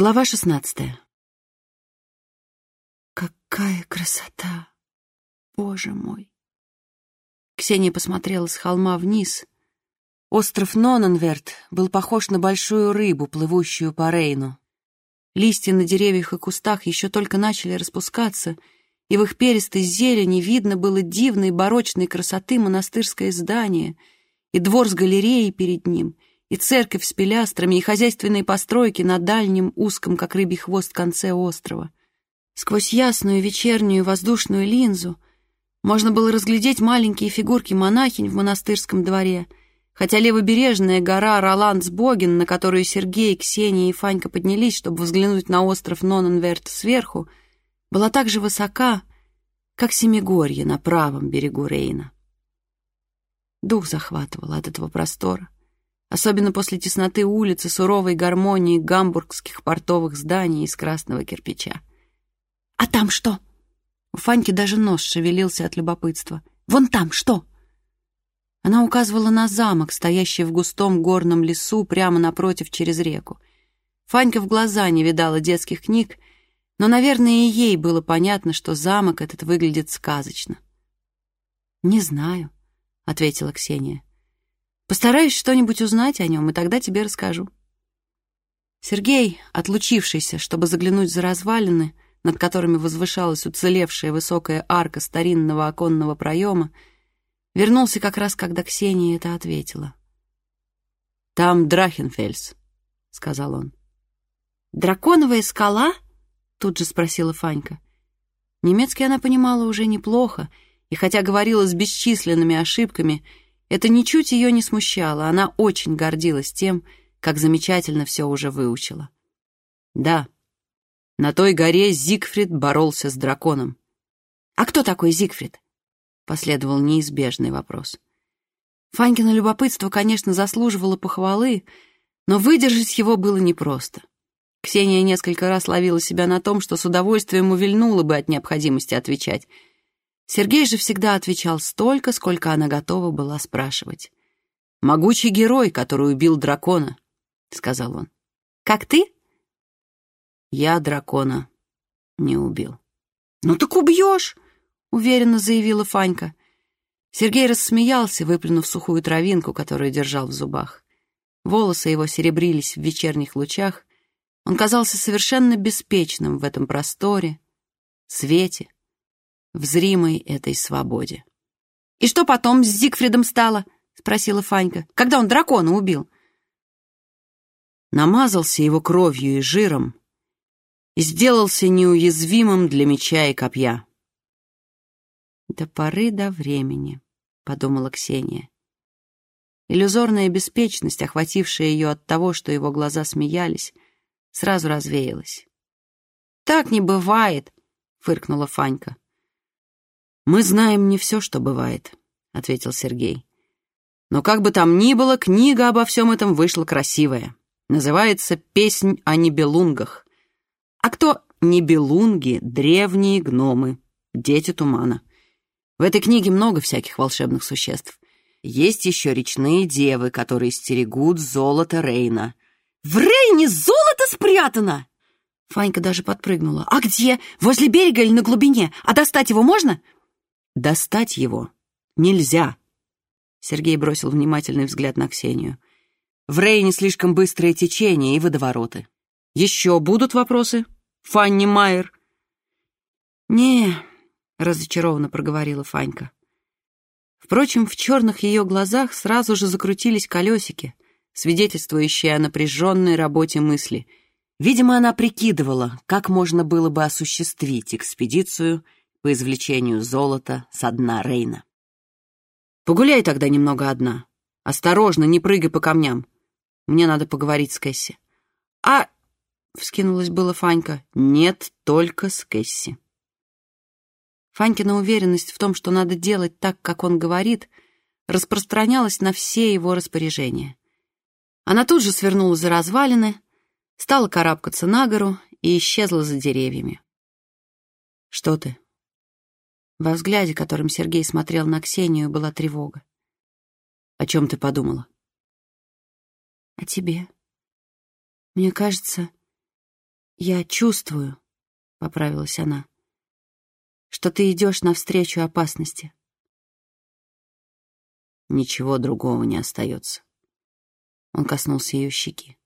Глава шестнадцатая. Какая красота! Боже мой! Ксения посмотрела с холма вниз. Остров Ноненверт был похож на большую рыбу, плывущую по Рейну. Листья на деревьях и кустах еще только начали распускаться, и в их перистой зелени видно было дивной барочной красоты монастырское здание и двор с галереей перед ним, и церковь с пилястрами, и хозяйственные постройки на дальнем, узком, как рыбий хвост, конце острова. Сквозь ясную вечернюю воздушную линзу можно было разглядеть маленькие фигурки монахинь в монастырском дворе, хотя левобережная гора Роландсбоген, на которую Сергей, Ксения и Фанька поднялись, чтобы взглянуть на остров Ноненверт сверху, была так же высока, как Семигорье на правом берегу Рейна. Дух захватывал от этого простора, особенно после тесноты улиц и суровой гармонии гамбургских портовых зданий из красного кирпича. «А там что?» У Фаньки даже нос шевелился от любопытства. «Вон там что?» Она указывала на замок, стоящий в густом горном лесу прямо напротив через реку. Фанька в глаза не видала детских книг, но, наверное, и ей было понятно, что замок этот выглядит сказочно. «Не знаю», — ответила Ксения. «Постараюсь что-нибудь узнать о нем, и тогда тебе расскажу». Сергей, отлучившийся, чтобы заглянуть за развалины, — над которыми возвышалась уцелевшая высокая арка старинного оконного проема, вернулся как раз, когда Ксения это ответила. «Там Драхенфельс», — сказал он. «Драконовая скала?» — тут же спросила Фанька. Немецкий она понимала уже неплохо, и хотя говорила с бесчисленными ошибками, это ничуть ее не смущало, она очень гордилась тем, как замечательно все уже выучила. «Да», на той горе Зигфрид боролся с драконом. «А кто такой Зигфрид?» Последовал неизбежный вопрос. Фанькино любопытство, конечно, заслуживало похвалы, но выдержать его было непросто. Ксения несколько раз ловила себя на том, что с удовольствием увильнула бы от необходимости отвечать. Сергей же всегда отвечал столько, сколько она готова была спрашивать. «Могучий герой, который убил дракона», — сказал он. «Как ты?» Я дракона не убил. «Ну так убьешь!» — уверенно заявила Фанька. Сергей рассмеялся, выплюнув сухую травинку, которую держал в зубах. Волосы его серебрились в вечерних лучах. Он казался совершенно беспечным в этом просторе, свете, в зримой этой свободе. «И что потом с Зигфридом стало?» — спросила Фанька. «Когда он дракона убил?» Намазался его кровью и жиром, и сделался неуязвимым для меча и копья. «До поры до времени», — подумала Ксения. Иллюзорная беспечность, охватившая ее от того, что его глаза смеялись, сразу развеялась. «Так не бывает», — фыркнула Фанька. «Мы знаем не все, что бывает», — ответил Сергей. «Но как бы там ни было, книга обо всем этом вышла красивая. Называется «Песнь о небелунгах». А кто небелунги, древние гномы, дети тумана. В этой книге много всяких волшебных существ. Есть еще речные девы, которые стерегут золото Рейна. «В Рейне золото спрятано!» Фанька даже подпрыгнула. «А где? Возле берега или на глубине? А достать его можно?» «Достать его нельзя!» Сергей бросил внимательный взгляд на Ксению. «В Рейне слишком быстрое течение и водовороты. Еще будут вопросы, Фанни Майер?» «Не», — разочарованно проговорила Фанька. Впрочем, в черных ее глазах сразу же закрутились колесики, свидетельствующие о напряженной работе мысли. Видимо, она прикидывала, как можно было бы осуществить экспедицию по извлечению золота со дна Рейна. «Погуляй тогда немного одна. Осторожно, не прыгай по камням. Мне надо поговорить с Кэсси». «А — вскинулась была Фанька. «Нет, только с Кэсси». Фанькина уверенность в том, что надо делать так, как он говорит, распространялась на все его распоряжения. Она тут же свернула за развалины, стала карабкаться на гору и исчезла за деревьями. «Что ты?» Во взгляде, которым Сергей смотрел на Ксению, была тревога. «О чем ты подумала?» «О тебе. Мне кажется, «Я чувствую», — поправилась она, — «что ты идешь навстречу опасности». Ничего другого не остается. Он коснулся ее щеки.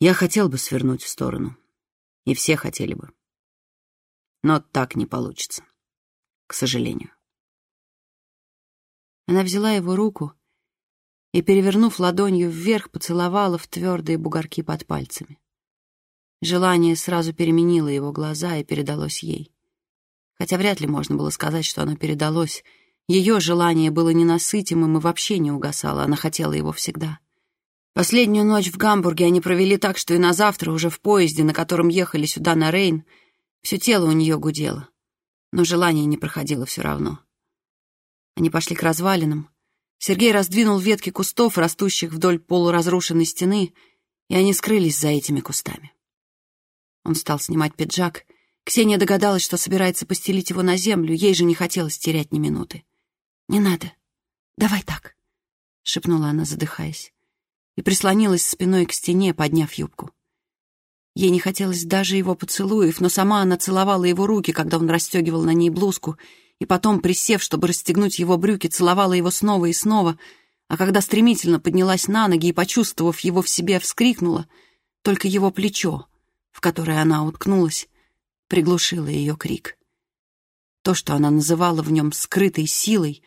Я хотел бы свернуть в сторону. И все хотели бы. Но так не получится. К сожалению. Она взяла его руку и, перевернув ладонью вверх, поцеловала в твердые бугорки под пальцами. Желание сразу переменило его глаза и передалось ей. Хотя вряд ли можно было сказать, что оно передалось. Ее желание было ненасытимым и вообще не угасало, она хотела его всегда. Последнюю ночь в Гамбурге они провели так, что и на завтра, уже в поезде, на котором ехали сюда на Рейн, все тело у нее гудело. Но желание не проходило все равно. Они пошли к развалинам. Сергей раздвинул ветки кустов, растущих вдоль полуразрушенной стены, и они скрылись за этими кустами. Он стал снимать пиджак. Ксения догадалась, что собирается постелить его на землю, ей же не хотелось терять ни минуты. «Не надо. Давай так», — шепнула она, задыхаясь, и прислонилась спиной к стене, подняв юбку. Ей не хотелось даже его поцелуев, но сама она целовала его руки, когда он расстегивал на ней блузку, и потом, присев, чтобы расстегнуть его брюки, целовала его снова и снова, а когда стремительно поднялась на ноги и, почувствовав его в себе, вскрикнула, только его плечо, в которое она уткнулась, приглушило ее крик. То, что она называла в нем скрытой силой,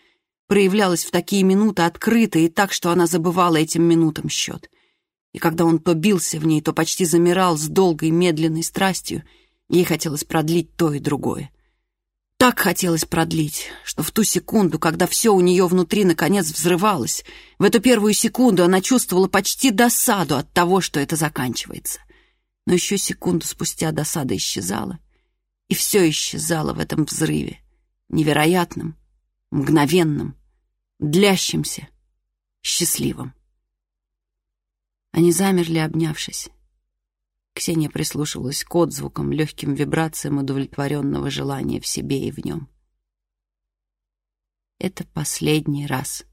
проявлялось в такие минуты открыто и так, что она забывала этим минутам счет. И когда он то бился в ней, то почти замирал с долгой медленной страстью, ей хотелось продлить то и другое. Так хотелось продлить, что в ту секунду, когда все у нее внутри наконец взрывалось, в эту первую секунду она чувствовала почти досаду от того, что это заканчивается. Но еще секунду спустя досада исчезала, и все исчезало в этом взрыве, невероятном, мгновенном, длящемся, счастливом. Они замерли, обнявшись. Ксения прислушивалась к отзвукам, легким вибрациям удовлетворенного желания в себе и в нем. Это последний раз.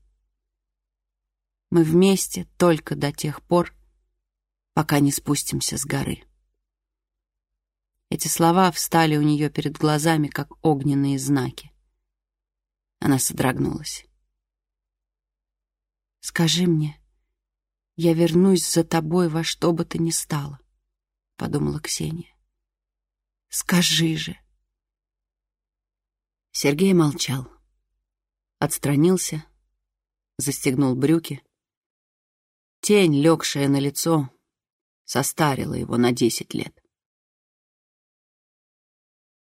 Мы вместе только до тех пор, пока не спустимся с горы. Эти слова встали у нее перед глазами, как огненные знаки. Она содрогнулась. «Скажи мне, я вернусь за тобой во что бы то ни стало», — подумала Ксения. «Скажи же». Сергей молчал. Отстранился, застегнул брюки. Тень, легшая на лицо, состарила его на десять лет.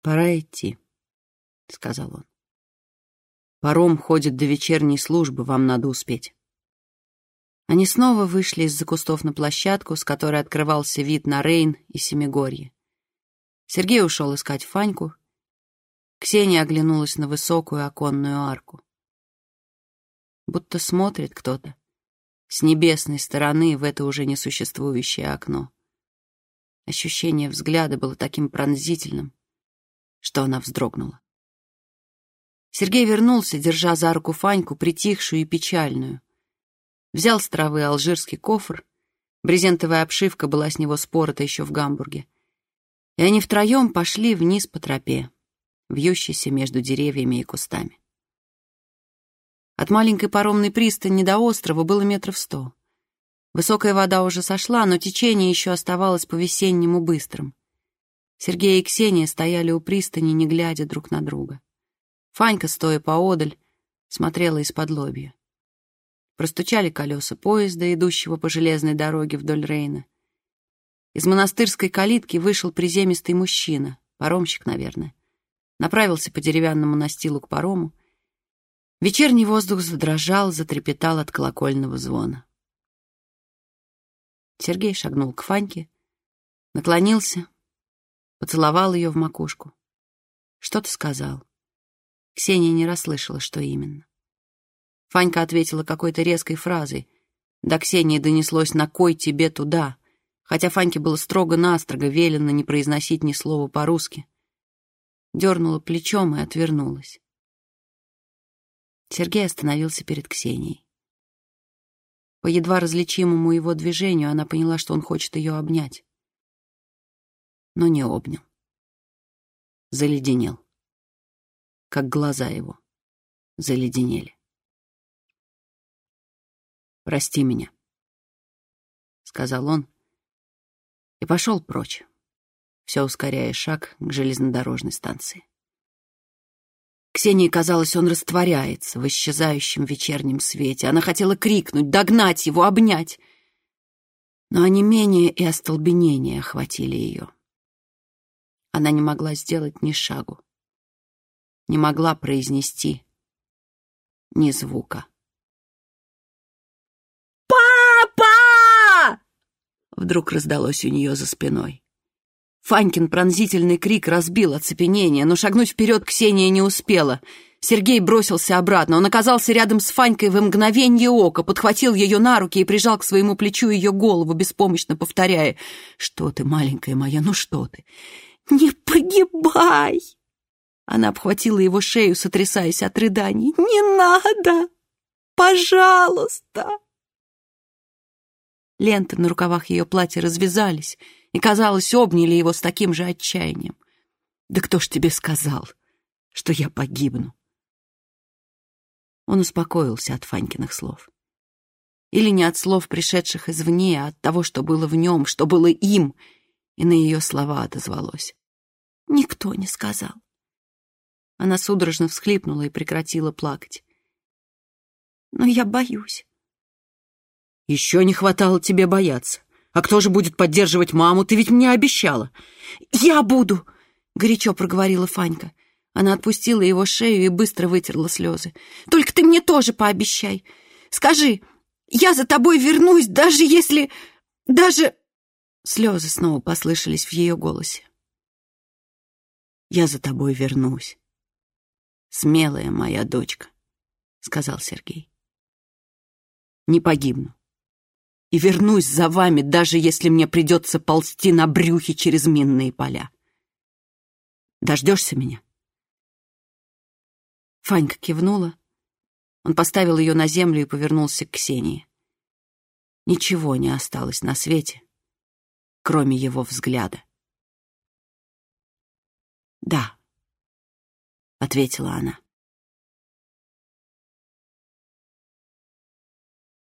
«Пора идти», — сказал он. Паром ходит до вечерней службы, вам надо успеть. Они снова вышли из-за кустов на площадку, с которой открывался вид на Рейн и Семигорье. Сергей ушел искать Фаньку. Ксения оглянулась на высокую оконную арку. Будто смотрит кто-то с небесной стороны в это уже несуществующее окно. Ощущение взгляда было таким пронзительным, что она вздрогнула. Сергей вернулся, держа за руку Фаньку, притихшую и печальную. Взял с травы алжирский кофр. Брезентовая обшивка была с него спорота еще в Гамбурге. И они втроем пошли вниз по тропе, вьющейся между деревьями и кустами. От маленькой паромной пристани до острова было метров сто. Высокая вода уже сошла, но течение еще оставалось по-весеннему быстрым. Сергей и Ксения стояли у пристани, не глядя друг на друга. Фанька, стоя поодаль, смотрела из-под лобья. Простучали колеса поезда, идущего по железной дороге вдоль Рейна. Из монастырской калитки вышел приземистый мужчина, паромщик, наверное. Направился по деревянному настилу к парому. Вечерний воздух задрожал, затрепетал от колокольного звона. Сергей шагнул к Фаньке, наклонился, поцеловал ее в макушку. Что-то сказал. Ксения не расслышала, что именно. Фанька ответила какой-то резкой фразой. До Ксении донеслось «на кой тебе туда?», хотя Фаньке было строго-настрого велено не произносить ни слова по-русски. Дернула плечом и отвернулась. Сергей остановился перед Ксенией. По едва различимому его движению она поняла, что он хочет ее обнять. но не обнял. Заледенел, как глаза его заледенели. «Прости меня», — сказал он и пошел прочь, все ускоряя шаг к железнодорожной станции. Ксении казалось, он растворяется в исчезающем вечернем свете. Она хотела крикнуть, догнать его, обнять. Но онемение и остолбенение охватили ее. Она не могла сделать ни шагу, не могла произнести ни звука. Вдруг раздалось у нее за спиной. Фанькин пронзительный крик разбил оцепенение, но шагнуть вперед Ксения не успела. Сергей бросился обратно. Он оказался рядом с Фанькой в мгновенье ока, подхватил ее на руки и прижал к своему плечу ее голову, беспомощно повторяя «Что ты, маленькая моя, ну что ты?» «Не погибай!» Она обхватила его шею, сотрясаясь от рыданий. «Не надо! Пожалуйста!» Ленты на рукавах ее платья развязались — и, казалось, обняли его с таким же отчаянием. «Да кто ж тебе сказал, что я погибну?» Он успокоился от Фанькиных слов. Или не от слов, пришедших извне, а от того, что было в нем, что было им, и на ее слова отозвалось. «Никто не сказал». Она судорожно всхлипнула и прекратила плакать. «Но я боюсь». «Еще не хватало тебе бояться. А кто же будет поддерживать маму? Ты ведь мне обещала. Я буду, горячо проговорила Фанька. Она отпустила его шею и быстро вытерла слезы. Только ты мне тоже пообещай. Скажи, я за тобой вернусь, даже если... Даже... Слезы снова послышались в ее голосе. «Я за тобой вернусь, смелая моя дочка», — сказал Сергей. «Не погибну и вернусь за вами, даже если мне придется ползти на брюхе через минные поля. Дождешься меня?» Фанька кивнула. Он поставил ее на землю и повернулся к Ксении. Ничего не осталось на свете, кроме его взгляда. «Да», — ответила она.